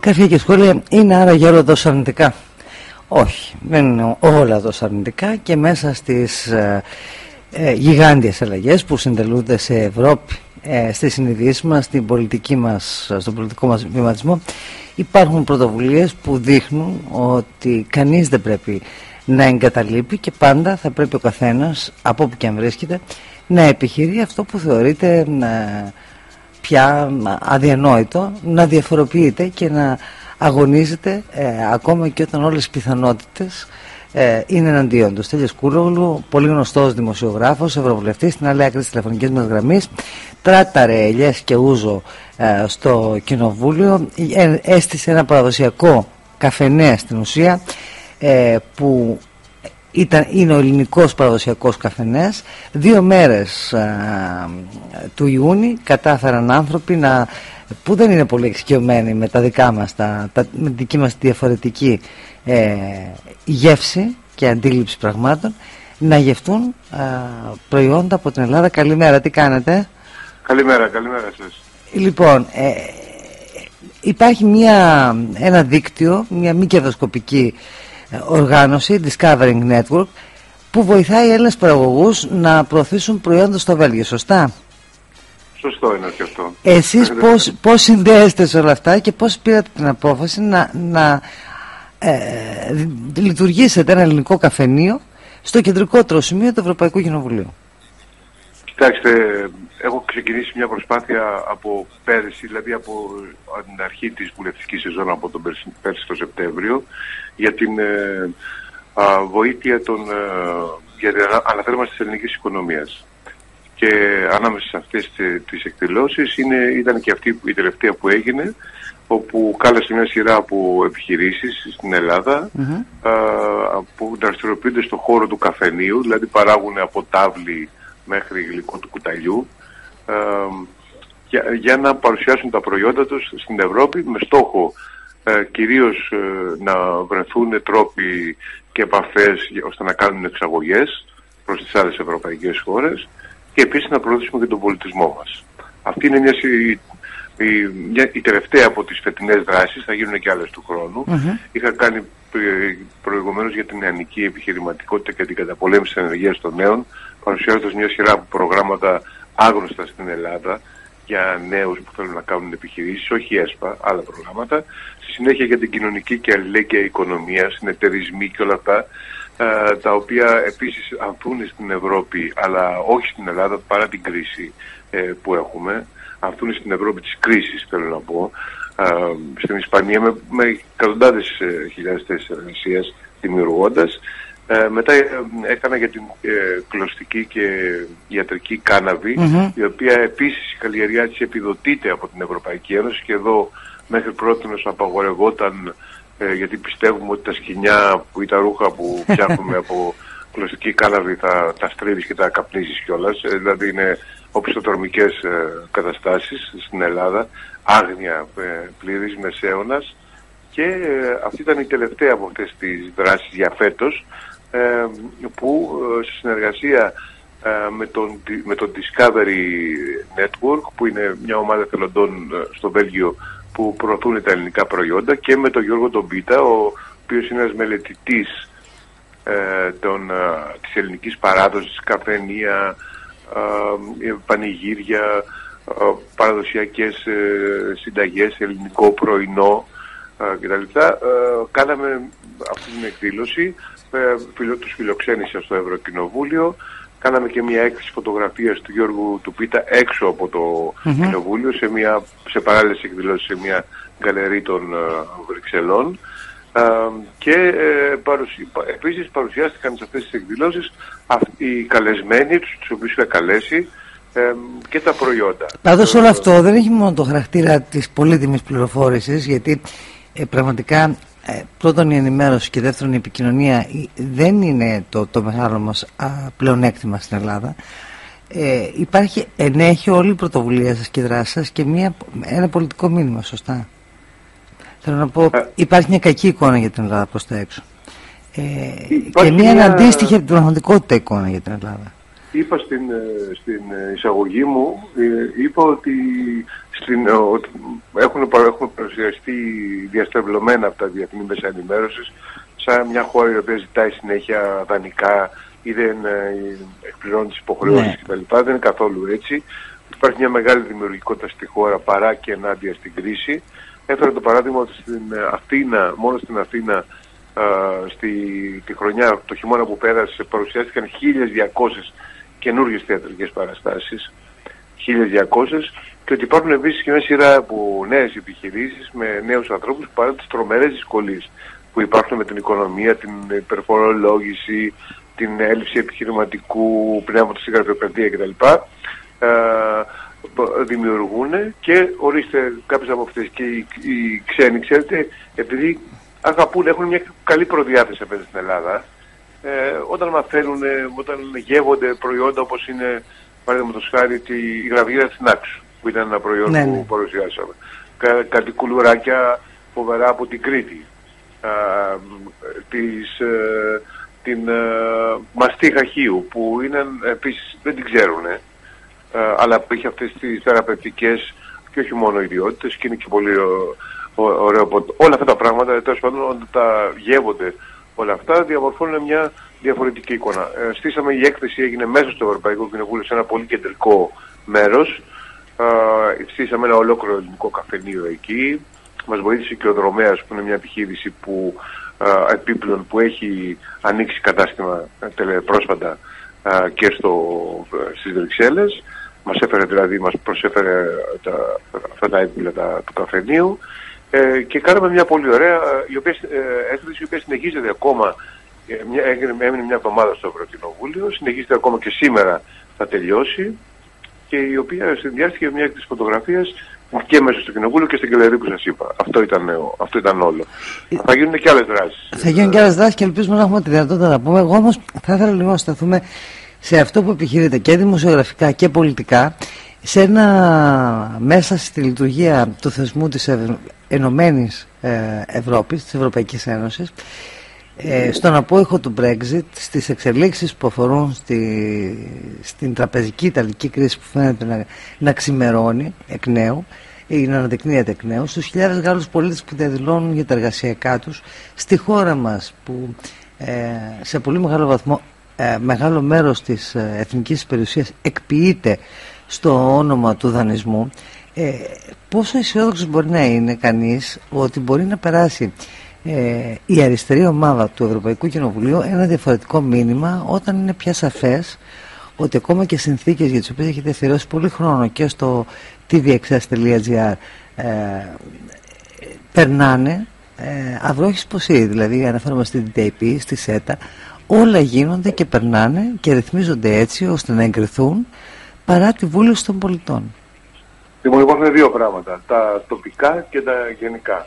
Καρφία και σχόλια είναι άρα για όλα τόσο αρνητικά. Όχι, δεν είναι όλα τόσο αρνητικά και μέσα στις ε, ε, γιγάντιες αλλαγές που συντελούνται σε Ευρώπη, ε, στις συνειδήσεις μας, στην πολιτική μας, στον πολιτικό μας βηματισμό υπάρχουν πρωτοβουλίες που δείχνουν ότι κανείς δεν πρέπει να εγκαταλείπει και πάντα θα πρέπει ο καθένας από όπου και αν βρίσκεται να επιχειρεί αυτό που θεωρείται ε, πια αδιανόητο να διαφοροποιείται και να αγωνίζεται ε, ακόμα και όταν όλες οι πιθανότητες ε, είναι εναντίον τους. Στέλιος Κούλογλου, πολύ γνωστός δημοσιογράφος, ευρωβουλευτής, στην άλλη άκρη της τηλεφωνικής μας γραμμής, τράταρε ελιές και ούζο ε, στο κοινοβούλιο, ε, έστησε ένα παραδοσιακό καφενέ στην ουσία, που ήταν, είναι ο ελληνικός παραδοσιακός καφενές. Δύο μέρες του Ιούνιου κατάφεραν άνθρωποι να, που δεν είναι πολύ εξοικειωμένοι με τα δικά μας τα, τα, με δική μας διαφορετική ε, γεύση και αντίληψη πραγμάτων να γευτούν προϊόντα από την Ελλάδα. Καλημέρα, τι κάνετε; Καλημέρα, καλημέρα σας. Λοιπόν ε, υπάρχει μια, ένα δίκτυο μια μη κερδοσκοπική οργάνωση, Discovering Network, που βοηθάει Έλληνες παραγωγούς να προωθήσουν προϊόντα στο Βέλγιο, σωστά; Σωστό είναι και αυτό. Εσείς πώς, πώς συνδέεστε σε όλα αυτά και πώς πήρατε την απόφαση να, να ε, λειτουργήσετε ένα ελληνικό καφενείο στο κεντρικό σημείο του Ευρωπαϊκού Κοινοβουλίου; Κοιτάξτε, έχω ξεκινήσει μια προσπάθεια από πέρυσι, δηλαδή από την αρχή της βουλευτικής σεζόν από τον πέρσι, το Σεπτέμβριο, για την ε, βοήθεια των, ε, για την αναθέρμανση της ελληνικής οικονομίας. Και ανάμεσα σε αυτές τις εκδηλώσεις είναι, ήταν και αυτή η τελευταία που έγινε, όπου κάλεσε μια σειρά από επιχειρήσεις στην Ελλάδα που δραστηριοποιούνται στον χώρο του καφενείου, δηλαδή παράγουν από τάβλη μέχρι γλυκό του κουταλιού για, για να παρουσιάσουν τα προϊόντα τους στην Ευρώπη με στόχο ε, κυρίως ε, να βρεθούν τρόποι και επαφές ώστε να κάνουν εξαγωγές προς τις άλλες ευρωπαϊκές χώρες και επίσης να προωθήσουμε και τον πολιτισμό μας. Αυτή είναι μια, η, μια, η τελευταία από τις φετινές δράσεις, θα γίνουν και άλλες του χρόνου. Είχα κάνει ε, προηγουμένως για την νεανική επιχειρηματικότητα και την καταπολέμηση της ενεργείας των νέων, παρουσιάζοντας μια σειρά από προγράμματα άγνωστα στην Ελλάδα για νέους που θέλουν να κάνουν επιχειρήσεις, όχι ΕΣΠΑ, άλλα προγράμματα. Στη συνέχεια για την κοινωνική και αλληλέγγυα οικονομία, συνεταιρισμοί και όλα αυτά, ε, τα οποία επίσης ανθούν στην Ευρώπη, αλλά όχι στην Ελλάδα παρά την κρίση ε, που έχουμε. Ανθούν στην Ευρώπη της κρίσης, θέλω να πω. Ε, στην Ισπανία με, με εκατοντάδες χιλιάδες θέσεις εργασίας δημιουργώντας ε, μετά ε, έκανα για την ε, κλωστική και ιατρική η οποία επίσης η καλλιεργιά της επιδοτείται από την Ευρωπαϊκή Ένωση και εδώ μέχρι πρώτη απαγορευόταν ε, γιατί πιστεύουμε ότι τα σκηνιά που ή τα ρούχα που φτιάχνουμε από κλωστική κάναβη θα τα στρίβεις και τα καπνίζεις κιόλας, δηλαδή είναι οπισθοτορμικές καταστάσεις στην Ελλάδα, άγνοια πλήρης μεσαίωνας. Και αυτή ήταν η τελευταία από αυτές τις δράσεις για φέτος. ε, που ε, σε συνεργασία ε, με, τον, με τον Discovery Network που είναι μια ομάδα θελοντών στο Βέλγιο που προωθούν τα ελληνικά προϊόντα και με τον Γιώργο Ντομπίτα ο οποίος είναι ένας μελετητής ε, των, της ελληνικής παράδοσης, καφενεία, ε, πανηγύρια, παραδοσιακές συνταγές, ελληνικό πρωινό κτλ. Κάναμε αυτή την εκδήλωση ε, τους φιλοξένησα στο Ευρωκοινοβούλιο. Κάναμε και μια έκθεση φωτογραφίας του Γιώργου του Πίτα έξω από το Κοινοβούλιο σε, μια, σε παράλληλες εκδηλώσεις σε μια γκαλερί των ε, Βρυξελών. Ε, και ε, παρουσι... επίσης παρουσιάστηκαν σε αυτές τις εκδηλώσεις οι καλεσμένοι, τους, τους οποίους είχα καλέσει, ε, και τα προϊόντα. Πάντως όλο αυτό δεν έχει μόνο το χαρακτήρα της πολύτιμης πληροφόρησης, γιατί ε, πραγματικά ε, πρώτον η ενημέρωση και δεύτερον η επικοινωνία δεν είναι το, το μεγάλο μας πλεονέκτημα στην Ελλάδα ε, υπάρχει, ενέχει όλη η πρωτοβουλία σας και η δράση σας και μια, ένα πολιτικό μήνυμα σωστά; Θέλω να πω ε. υπάρχει μια κακή εικόνα για την Ελλάδα προς τα έξω ε, και μια, μια... αντίστοιχη από την πραγματικότητα εικόνα για την Ελλάδα είπα στην, στην εισαγωγή μου, είπα ότι, στην, ότι έχουν, έχουν παρουσιαστεί διαστρεβλωμένα από τα διεθνή μέσα ενημέρωσης σαν μια χώρα η οποία ζητάει συνέχεια δανεικά ή δεν εκπληρώνει τις υποχρεώσεις ναι. κτλ. Δεν είναι καθόλου έτσι. Υπάρχει μια μεγάλη δημιουργικότητα στη χώρα παρά και ενάντια στην κρίση. Έφερα το παράδειγμα ότι στην Αθήνα, μόνο στην Αθήνα, στη, τη χρονιά, το χειμώνα που πέρασε, παρουσιάστηκαν 1.200 καινούργιες θεατρικές παραστάσεις. 1.200 και ότι υπάρχουν επίσης και μια σειρά από νέες επιχειρήσεις με νέους ανθρώπους παρά τις τρομερές δυσκολίες που υπάρχουν με την οικονομία, την υπερφορολόγηση, την έλλειψη επιχειρηματικού πνεύματος στην γραφειοκρατία κτλ. Ε, δημιουργούν και ορίστε κάποιες από αυτές και οι, οι ξένοι, ξέρετε, επειδή αγαπούν, έχουν μια καλή προδιάθεση απέναντι στην Ελλάδα, ε, όταν μαθαίνουν, όταν γεύονται προϊόντα όπως είναι παραδείγματος χάρη η γραβιέρα της Νάξου, που ήταν ένα προϊόν ναι, που ναι. παρουσιάσαμε. Κα, κάτι κουλουράκια φοβερά από την Κρήτη. Α, της, ε, την ε, μαστίχα χείου που είναι επίσης δεν την ξέρουν ε, αλλά που έχει αυτές τις θεραπευτικές και όχι μόνο ιδιότητες και είναι και πολύ ωραίο. Όλα αυτά τα πράγματα, τέλος πάντων, όταν τα γεύονται όλα αυτά, διαμορφώνουν μια διαφορετική εικόνα. Ε, στήσαμε, η έκθεση έγινε μέσα στο Ευρωπαϊκό Κοινοβούλιο σε ένα πολύ κεντρικό μέρος. Ε, στήσαμε ένα ολόκληρο ελληνικό καφενείο εκεί. Μας βοήθησε και ο Δρομέας που είναι μια επιχείρηση που ε, επίπλων που έχει ανοίξει κατάστημα ε, πρόσφατα ε, και στο, ε, στις Βρυξέλλες. Μας έφερε δηλαδή, μας προσέφερε τα, αυτά τα έπιπλα του καφενείου ε, και κάναμε μια πολύ ωραία η οποία, ε, έκθεση η οποία συνεχίζεται ακόμα μια, έμεινε μια εβδομάδα στο Ευρωκοινοβούλιο, συνεχίζεται ακόμα και σήμερα θα τελειώσει και η οποία συνδυάστηκε μια εκ της φωτογραφίας και μέσα στο κοινοβούλιο και στην κελερή που σας είπα. Αυτό ήταν, αυτό ήταν όλο. θα γίνουν και άλλες δράσεις. Θα γίνουν και άλλες δράσεις και ελπίζουμε να έχουμε τη δυνατότητα να πούμε. Εγώ όμως θα ήθελα λίγο να σταθούμε σε αυτό που επιχειρείται και δημοσιογραφικά και πολιτικά σε ένα μέσα στη λειτουργία του θεσμού της Ενωμένης ε, Ευρώπης, της Ευρωπαϊκής Ένωσης ε, στον απόϊχο του Brexit, στις εξελίξεις που αφορούν στη, στην τραπεζική Ιταλική κρίση που φαίνεται να, να ξημερώνει εκ νέου ή να αναδεικνύεται εκ νέου, στους χιλιάδες Γάλλους πολίτες που διαδηλώνουν για τα εργασιακά τους, στη χώρα μας που ε, σε πολύ μεγάλο βαθμό, ε, μεγάλο μέρος της ε, εθνικής περιουσίας εκποιείται στο όνομα του δανεισμού, ε, πόσο αισιόδοξος μπορεί να είναι κανείς ότι μπορεί να περάσει ε, η αριστερή ομάδα του Ευρωπαϊκού Κοινοβουλίου ένα διαφορετικό μήνυμα όταν είναι πια σαφές ότι ακόμα και συνθήκες για τις οποίες έχετε αφιερώσει πολύ χρόνο και στο tvxs.gr ε, περνάνε ε, αυρόχης ποσή, δηλαδή αναφέρομαι στην DTP, στη ΣΕΤΑ όλα γίνονται και περνάνε και ρυθμίζονται έτσι ώστε να εγκριθούν παρά τη βούληση των πολιτών. Λοιπόν, υπάρχουν δύο πράγματα, τα τοπικά και τα γενικά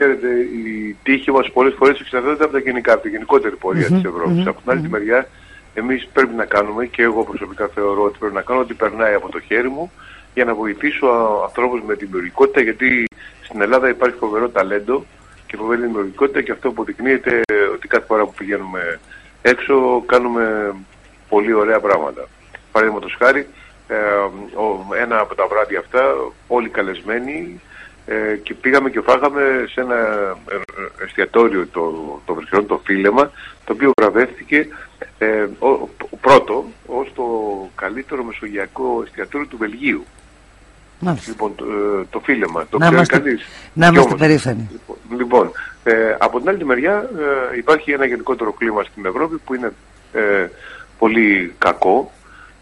ξέρετε, η τύχη μας πολλές φορές εξαρτάται από τα γενικά, από τη γενικότερη πορεία mm-hmm, της Ευρώπης. από την άλλη mm-hmm. μεριά, εμείς πρέπει να κάνουμε, και εγώ προσωπικά θεωρώ ότι πρέπει να κάνω ό,τι περνάει από το χέρι μου, για να βοηθήσω ανθρώπους με δημιουργικότητα, γιατί στην Ελλάδα υπάρχει φοβερό ταλέντο και φοβερή δημιουργικότητα και αυτό αποδεικνύεται ότι κάθε φορά που πηγαίνουμε έξω κάνουμε πολύ ωραία πράγματα. Παραδείγματος χάρη, ε, ένα από τα βράδια αυτά, όλοι καλεσμένοι, ε, και πήγαμε και φάγαμε σε ένα εστιατόριο το, το Βρυξελών, το Φίλεμα, το οποίο βραβεύτηκε ε, ο, πρώτο ως το καλύτερο μεσογειακό εστιατόριο του Βελγίου. Μάλιστα. Λοιπόν, το, ε, το Φίλεμα, το να ξέρει κανείς; Να είμαστε περήφανοι. Λοιπόν, λοιπόν ε, από την άλλη μεριά ε, υπάρχει ένα γενικότερο κλίμα στην Ευρώπη που είναι ε, πολύ κακό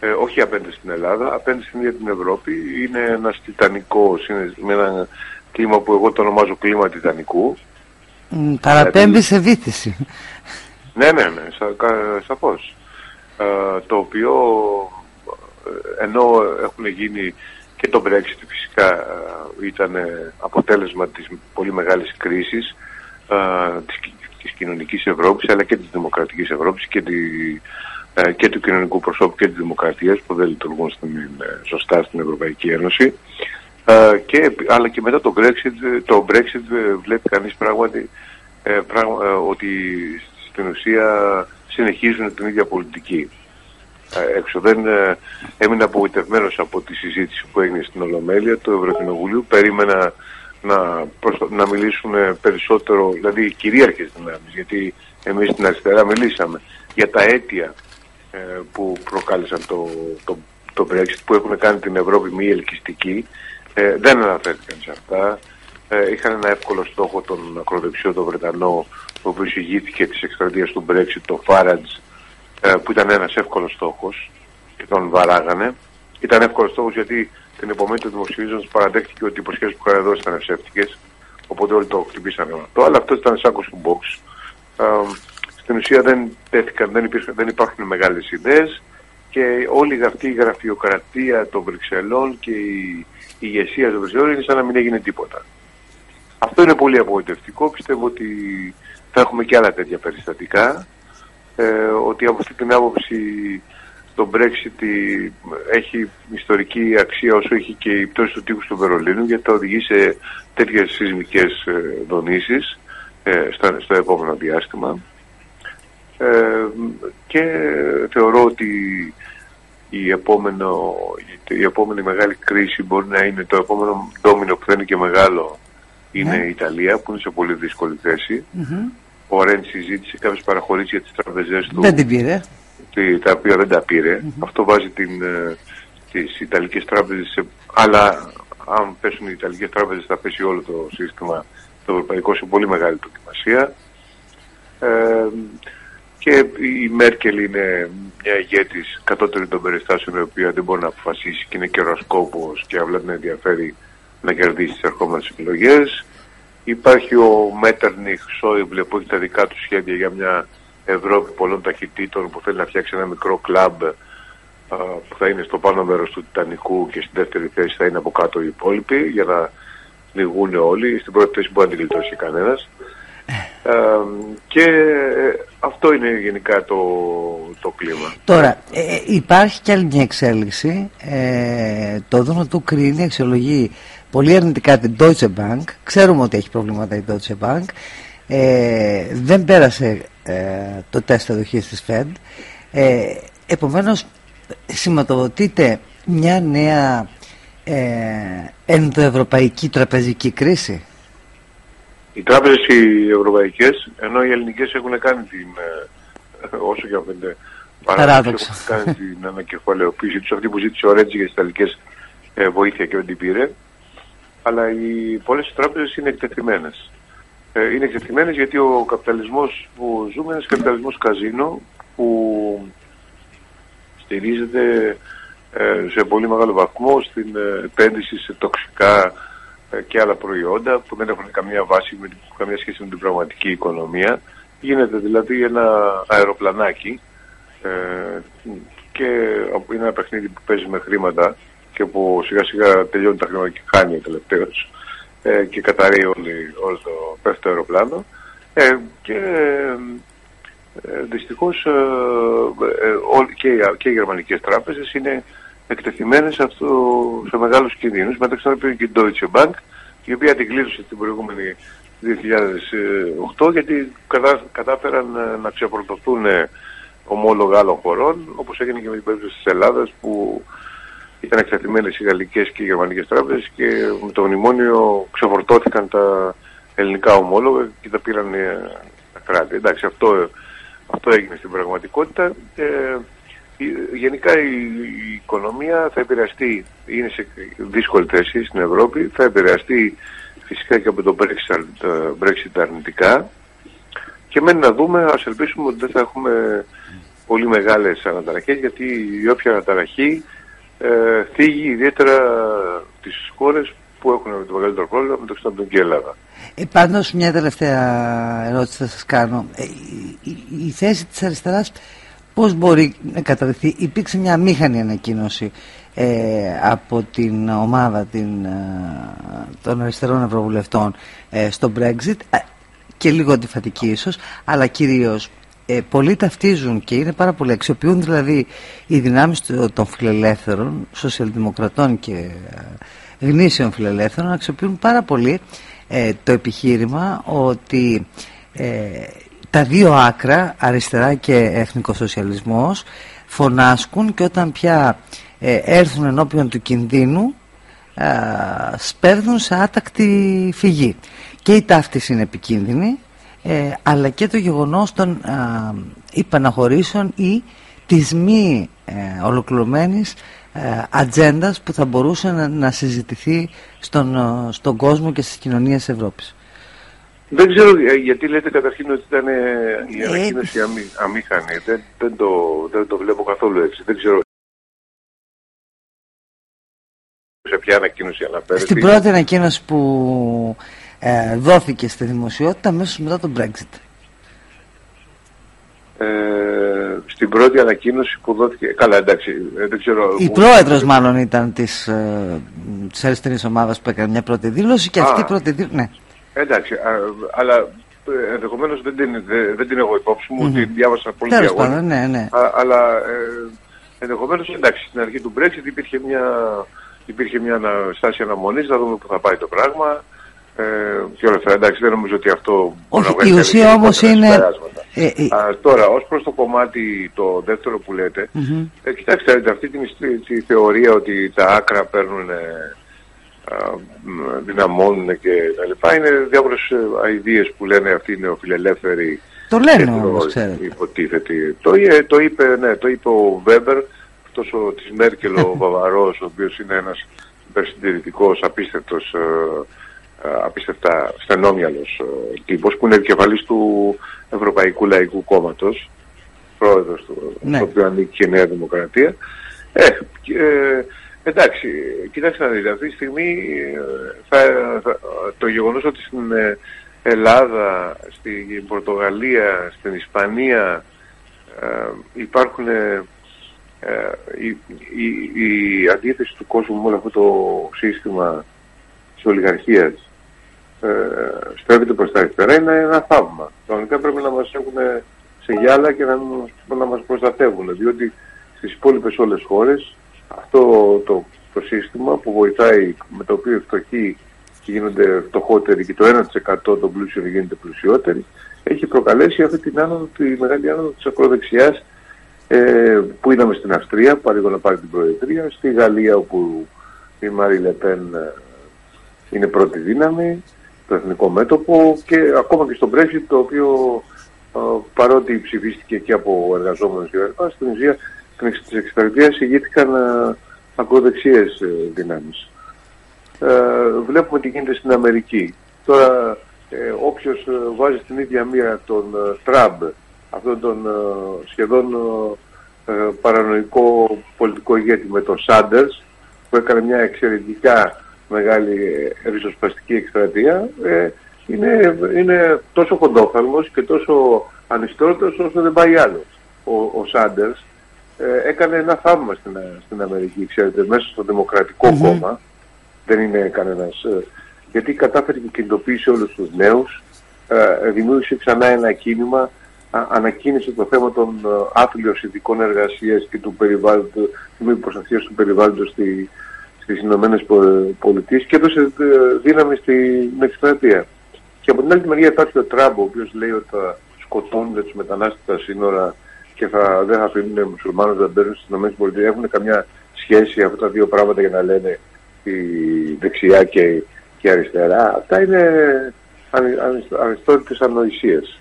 ε, όχι απέναντι στην Ελλάδα, απέναντι στην ίδια την Ευρώπη. Είναι ένας τιτανικό, με ένα κλίμα που εγώ το ονομάζω κλίμα τιτανικού. Παραπέμπει σε βήθηση. Ναι, ναι, ναι, σα, σαφώς. Ε, το οποίο ε, ενώ έχουν γίνει και το Brexit φυσικά ε, ήταν αποτέλεσμα της πολύ μεγάλης κρίσης ε, της, της κοινωνικής Ευρώπης αλλά και της δημοκρατικής Ευρώπης και τη, ε, και του κοινωνικού προσώπου και της δημοκρατίας που δεν λειτουργούν στην, ε, σωστά στην Ευρωπαϊκή Ένωση. Ε, και, αλλά και μετά το Brexit, το Brexit βλέπει κανείς πράγματι πράγμα, ότι στην ουσία συνεχίζουν την ίδια πολιτική. έξω. Δεν ε, έμεινα απογοητευμένος από τη συζήτηση που έγινε στην Ολομέλεια του Ευρωκοινοβουλίου. Περίμενα να, να μιλήσουν περισσότερο, δηλαδή οι κυρίαρχες δυνάμεις, γιατί εμείς στην αριστερά μιλήσαμε για τα αίτια ε, που προκάλεσαν το, το, το Brexit, που έχουν κάνει την Ευρώπη μη ελκυστική. Ε, δεν αναφέρθηκαν σε αυτά. Ε, είχαν ένα εύκολο στόχο τον ακροδεξιό, τον Βρετανό, ο οποίος ηγήθηκε της εκστρατείας του Brexit, το Farage, ε, που ήταν ένας εύκολος στόχος και τον βαράγανε. Ήταν εύκολος στόχος γιατί την επομένη του δημοψηφίσματος παραδέχτηκε ότι οι υποσχέσεις που είχαν δώσει ήταν ευσέφτικες, οπότε όλοι το χτυπήσανε αυτό. Αλλά αυτός ήταν σαν box. Ε, στην ουσία δεν, τέθηκαν, δεν, υπήρχαν, δεν υπάρχουν μεγάλες ιδέες και όλη αυτή η γραφειοκρατία των Βρυξελών και η, η ηγεσία των Βρυξελών είναι σαν να μην έγινε τίποτα. Αυτό είναι πολύ απογοητευτικό. Πιστεύω ότι θα έχουμε και άλλα τέτοια περιστατικά. Ε, ότι από αυτή την άποψη το Brexit έχει ιστορική αξία όσο έχει και η πτώση του τείχους του Βερολίνου γιατί θα οδηγεί σε τέτοιες σεισμικές ε, δονήσεις ε, στο, στο επόμενο διάστημα. Ε, και θεωρώ ότι η, επόμενο, η επόμενη μεγάλη κρίση μπορεί να είναι το επόμενο ντόμινο που θα είναι και μεγάλο είναι ναι. η Ιταλία που είναι σε πολύ δύσκολη θέση. Ο Ρεν συζήτησε κάποιες παραχωρήσεις για τις τραπεζές του. Δεν την πήρε. Τα οποία δεν τα πήρε. Αυτό βάζει την, ε, τις Ιταλικές τράπεζες σε... Αλλά αν πέσουν οι Ιταλικές τράπεζες θα πέσει όλο το σύστημα το ευρωπαϊκό σε πολύ μεγάλη δοκιμασία. Ε, και η Μέρκελ είναι μια ηγέτης κατώτερη των περιστάσεων η οποία δεν μπορεί να αποφασίσει και είναι καιροσκόπος και απλά την ενδιαφέρει να κερδίσει τις ερχόμενες επιλογές. Υπάρχει ο Μέτερνιχ Σόιμπλε που έχει τα δικά του σχέδια για μια Ευρώπη πολλών ταχυτήτων που θέλει να φτιάξει ένα μικρό κλαμπ που θα είναι στο πάνω μέρος του Τιτανικού και στην δεύτερη θέση θα είναι από κάτω οι υπόλοιποι για να λυγούν όλοι. Στην πρώτη θέση μπορεί να την γλιτώσει κανένας. και ε, αυτό είναι γενικά το, το κλίμα. Τώρα, ε, ε, υπάρχει και άλλη μια εξέλιξη. Ε, το δόνο του κρίνει, αξιολογεί πολύ αρνητικά την Deutsche Bank. Ξέρουμε ότι έχει προβλήματα η Deutsche Bank. Ε, δεν πέρασε ε, το τεστ αδοχής της Fed. Ε, επομένως, σηματοδοτείται μια νέα ε, ενδοευρωπαϊκή τραπεζική κρίση. Οι τράπεζες οι ευρωπαϊκές, ενώ οι ελληνικές έχουν κάνει την, ε, όσο και αν φαίνεται, παράδοξο, έχουν κάνει την ανακεφαλαιοποίηση τους, αυτή που ζήτησε ο Ρέτζη για τις Ιταλικές ε, βοήθεια και δεν την πήρε αλλά οι πολλές τράπεζες είναι εκτεθειμένες. Ε, είναι εκτεθειμένες γιατί ο καπιταλισμός που ζούμε είναι ένας καπιταλισμός καζίνο που στηρίζεται ε, σε πολύ μεγάλο βαθμό στην ε, επένδυση σε τοξικά ε, και άλλα προϊόντα που δεν έχουν καμία βάση, με, καμία σχέση με την πραγματική οικονομία. Γίνεται δηλαδή ένα αεροπλανάκι και είναι ένα παιχνίδι που παίζει με χρήματα και που σιγά σιγά τελειώνει τα χρήματα και χάνει ο τελευταίος ε, και καταραίει όλο το πέφτο αεροπλάνο ε, και ε, δυστυχώς ε, ε και, και οι γερμανικές τράπεζες είναι εκτεθειμένες αυτό, σε μεγάλους κινδύνους μεταξύ των οποίων και η Deutsche Bank η οποία την κλείδωσε την προηγούμενη 2008 γιατί κατά, κατάφεραν ε, να ξεπορτωθούν ομόλογα άλλων χωρών όπως έγινε και με την περίπτωση της Ελλάδας που ήταν εκτεθειμένες οι γαλλικές και οι γερμανικές τράπεζες και με το μνημόνιο ξεφορτώθηκαν τα ελληνικά ομόλογα και τα πήραν ε, τα κράτη. Εντάξει, αυτό, αυτό έγινε στην πραγματικότητα. Ε, γενικά η, η, οικονομία θα επηρεαστεί, είναι σε δύσκολη θέση στην Ευρώπη, θα επηρεαστεί φυσικά και από το Brexit, το Brexit αρνητικά και μένει να δούμε, ας ελπίσουμε ότι δεν θα έχουμε πολύ μεγάλες αναταραχές γιατί η όποια αναταραχή ε, θίγει ιδιαίτερα τις χώρες που έχουν το μεγαλύτερο πρόβλημα μεταξύ των και η Ελλάδα. Ε, πάντως μια τελευταία ερώτηση θα σας κάνω. Ε, η, η, θέση της αριστεράς πώς μπορεί να καταρριφθεί. Υπήρξε μια μήχανη ανακοίνωση ε, από την ομάδα την, ε, των αριστερών ευρωβουλευτών ε, στο Brexit και λίγο αντιφατική ίσως, αλλά κυρίως ε, πολλοί ταυτίζουν και είναι πάρα πολύ αξιοποιούν δηλαδή οι δυνάμεις των φιλελεύθερων, σοσιαλδημοκρατών και ε, γνήσεων φιλελεύθερων αξιοποιούν πάρα πολύ ε, το επιχείρημα ότι ε, τα δύο άκρα, αριστερά και εθνικοσοσιαλισμός φωνάσκουν και όταν πια ε, έρθουν ενώπιον του κινδύνου ε, σπέρνουν σε άτακτη φυγή. Και η ταύτιση είναι επικίνδυνη ε, αλλά και το γεγονός των υπαναχωρήσεων ή της μη ε, ολοκληρωμένης ε, ατζέντας που θα μπορούσε να, να συζητηθεί στον, ε, στον κόσμο και στις κοινωνίες της Ευρώπης. Δεν ξέρω ε, γιατί λέτε καταρχήν ότι ήταν η ανακοίνωση αμή, αμήχανη. Δεν, δεν, το, δεν το βλέπω καθόλου έτσι. Δεν ξέρω σε ποια ανακοίνωση αναφέρεται. Στην πρώτη ανακοίνωση που ε, δόθηκε στη δημοσιότητα αμέσως μετά τον Brexit. Ε, στην πρώτη ανακοίνωση που δόθηκε. Καλά, εντάξει, ε, δεν ξέρω. Η πρόεδρος, μάλλον ήταν της ε, της αριστερής ομάδας που έκανε μια πρώτη δήλωση και αυτή η πρώτη δήλωση. Ναι. Εντάξει, α, αλλά ε, ενδεχομένως δεν, την, δεν την έχω υπόψη μου, mm-hmm. την διάβασα πολύ Τέλος πάντων, ναι, ναι. Α, αλλά ε, ενδεχομένως εντάξει, στην αρχή του Brexit υπήρχε μια, υπήρχε μια στάση αναμονής, να δούμε πού θα πάει το πράγμα. Ε, και όλα αυτά. Εντάξει, δεν νομίζω ότι αυτό. Όχι, η ουσία όμως είναι. Ε, ε, Α, τώρα, ως προς το κομμάτι το δεύτερο που λέτε, mm-hmm. ε, κοιτάξτε, αυτή τη, τη, θεωρία ότι τα άκρα παίρνουν, ε, δυναμώνουν και τα λοιπά, είναι διάφορες αειδίε που λένε αυτοί είναι φιλελεύθεροι. Το λένε όμως, ξέρετε. Υποτίθεται. Το, το, είπε, ναι, το είπε ο Βέμπερ, αυτός ο της Μέρκελ, ο Βαβαρός, ο οποίος είναι ένας υπερσυντηρητικό, απίστευτος ε, απίστευτα στενόμυαλος ε, τύπος που είναι επικεφαλής του Ευρωπαϊκού Λαϊκού Κόμματος πρόεδρος του, ναι. το οποίο ανήκει και η Νέα Δημοκρατία ε, ε, εντάξει κοιτάξτε να δείτε αυτή τη στιγμή θα, το γεγονός ότι στην Ελλάδα, στην Πορτογαλία, στην Ισπανία υπάρχουν η, η, η, αντίθεση του κόσμου με όλο αυτό το σύστημα της ολιγαρχίας ε, στρέφεται προς τα αριστερά είναι ένα θαύμα. Κανονικά πρέπει να μας έχουν σε γυάλα και να, να μας προστατεύουν, διότι στις υπόλοιπες όλες χώρες αυτό το, το σύστημα που βοηθάει, με το οποίο οι φτωχοί γίνονται φτωχότεροι και το 1% των πλούσιων γίνεται πλουσιότεροι, έχει προκαλέσει αυτή την άνοδο, τη μεγάλη άνοδο της ακροδεξιάς ε, που είδαμε στην Αυστρία, που να πάρει την Προεδρία, στη Γαλλία όπου η Μάρι Λεπέν ε, είναι πρώτη δύναμη, το εθνικό μέτωπο και ακόμα και στο Brexit το οποίο παρότι ψηφίστηκε και από εργαζόμενους και λοιπά, στην ουσία της εξτρατείας ηγήθηκαν ακροδεξιές ε, δυνάμεις. Ε, βλέπουμε τι γίνεται στην Αμερική. Τώρα ε, όποιος ε, βάζει στην ίδια μοίρα τον Τραμπ, αυτόν τον σχεδόν παρανοϊκό πολιτικό ηγέτη με τον Σάντερς, που έκανε μια εξαιρετικά μεγάλη ριζοσπαστική εκστρατεία ε, είναι, είναι τόσο κοντόφαλμος και τόσο ανιστόρητος όσο δεν πάει άλλος. Ο, ο Σάντερς ε, έκανε ένα θαύμα στην, στην Αμερική, ξέρετε, μέσα στο Δημοκρατικό Κόμμα, δεν είναι κανένας, ε, γιατί κατάφερε και κινητοποίησε όλους τους νέους, ε, δημιούργησε ξανά ένα κίνημα, ανακοίνησε το θέμα των άθλιων ειδικών εργασίας και του περιβάλλοντος, του προστασίας του περιβάλλοντος στη, στις Ηνωμένες Πολιτείες και έδωσε ε, δύναμη στην εκστρατεία. Και από την άλλη μεριά υπάρχει ο Τράμπο, ο οποίος λέει ότι θα σκοτώνουν τους μετανάστες στα σύνορα και θα, δεν θα αφήνουν μουσουλμάνους να μπαίνουν στις Ηνωμένες Πολιτείες. Έχουν καμιά σχέση αυτά τα δύο πράγματα για να λένε η δεξιά και, και αριστερά. Αυτά είναι αριστότητες ανοησίες.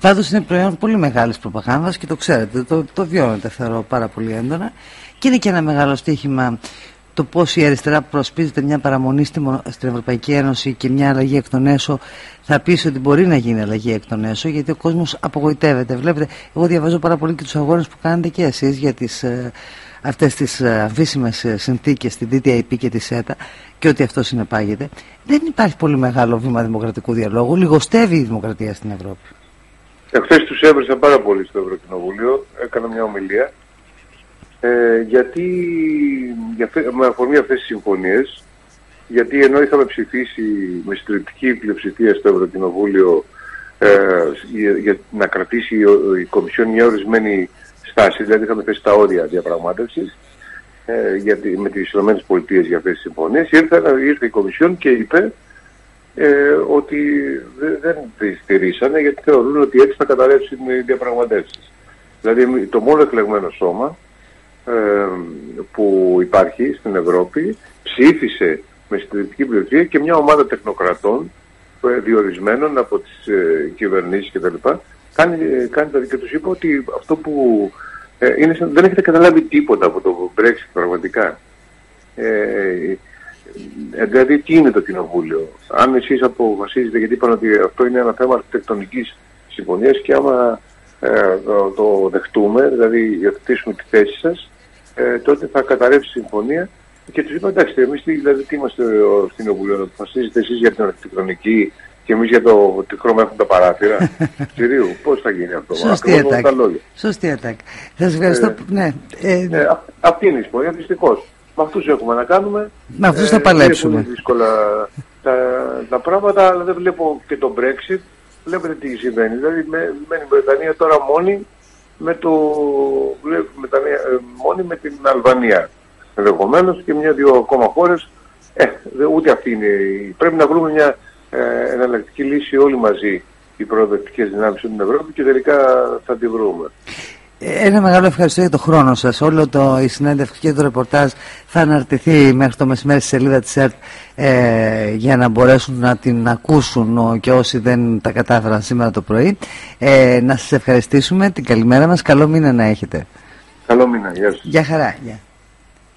Πάντως είναι προϊόν πολύ μεγάλης προπαγάνδας και το ξέρετε, το, το βιώνετε θεωρώ πάρα πολύ έντονα και είναι και ένα μεγάλο στοίχημα το πώς η αριστερά προσπίζεται μια παραμονή στην Ευρωπαϊκή Ένωση και μια αλλαγή εκ των έσω θα πει ότι μπορεί να γίνει αλλαγή εκ των έσω γιατί ο κόσμος απογοητεύεται. Βλέπετε, εγώ διαβάζω πάρα πολύ και τους αγώνες που κάνετε και εσείς για τις, ε, αυτές τις ε, αμφίσιμες ε, συνθήκες στην DTIP και τη ΣΕΤΑ και ότι αυτό συνεπάγεται. Δεν υπάρχει πολύ μεγάλο βήμα δημοκρατικού διαλόγου. Λιγοστεύει η δημοκρατία στην Ευρώπη. Εχθές τους έβρισα πάρα πολύ στο Ευρωκοινοβούλιο. Έκανα μια ομιλία ε, γιατί για, με αφορμή αυτές τις συμφωνίες, γιατί ενώ είχαμε ψηφίσει με συντριπτική πλειοψηφία στο Ευρωκοινοβούλιο ε, για, να κρατήσει η, η Κομισιόν μια ορισμένη στάση, δηλαδή είχαμε θέσει τα όρια διαπραγμάτευσης ε, γιατί, με τις ΗΠΑ για αυτές τις συμφωνίες, ήρθε, ήρθε η Κομισιόν και είπε ε, ότι δεν τη στηρίσανε γιατί θεωρούν ότι έτσι θα καταρρεύσουν οι διαπραγματεύσεις. Δηλαδή το μόνο εκλεγμένο σώμα ε, που υπάρχει στην Ευρώπη ψήφισε με συντηρητική πλειοψηφία και μια ομάδα τεχνοκρατών ε, διορισμένων από τις ε, κυβερνήσεις κτλ. Κάνει, κάνει τα δικά τους είπα ότι αυτό που ε, είναι δεν έχετε καταλάβει τίποτα από το Brexit πραγματικά. Ε, ε, δηλαδή τι είναι το κοινοβούλιο; Αν εσείς αποφασίζετε, γιατί είπαν ότι αυτό είναι ένα θέμα αρχιτεκτονικής συμφωνίας και άμα ε, το, το, δεχτούμε, δηλαδή υιοθετήσουμε τη θέση σας, ε, τότε θα καταρρεύσει η συμφωνία και τους είπα εντάξει, εμείς δηλαδή, τι είμαστε στην κοινοβούλιο, να αποφασίζετε εσείς για την αρχιτεκτονική και εμείς για το τι χρώμα έχουν τα παράθυρα. Κυρίου, πώς θα γίνει αυτό; Σωστή ατάκη. Σωστή ατάκη. Θα σας ευχαριστώ. Ε, ναι, ε, ε, αυτή είναι η συμφωνία, δυστυχώς. Με αυτούς έχουμε να κάνουμε. Με αυτούς θα ε, παλέψουμε. Είναι δύσκολα τα, τα πράγματα, αλλά δεν βλέπω και το Brexit. Βλέπετε τι συμβαίνει. Δηλαδή μένει η Βρετανία τώρα μόνη με, το, με, τα, ε, μόνη με την Αλβανία. Ενδεχομένως και μια-δύο ακόμα χώρες. Ε, ούτε αυτή είναι. Πρέπει να βρούμε μια ε, εναλλακτική λύση όλοι μαζί οι προοδευτικές δυνάμεις στην Ευρώπη και τελικά θα τη βρούμε. Ένα μεγάλο ευχαριστώ για το χρόνο σας. Όλο το, η συνέντευξη και το ρεπορτάζ θα αναρτηθεί μέχρι το μεσημέρι στη σελίδα της ΕΡΤ ε, για να μπορέσουν να την ακούσουν και όσοι δεν τα κατάφεραν σήμερα το πρωί. Ε, να σας ευχαριστήσουμε. Την καλημέρα μας. Καλό μήνα να έχετε. Καλό μήνα. Γεια σας. Γεια χαρά. Γεια.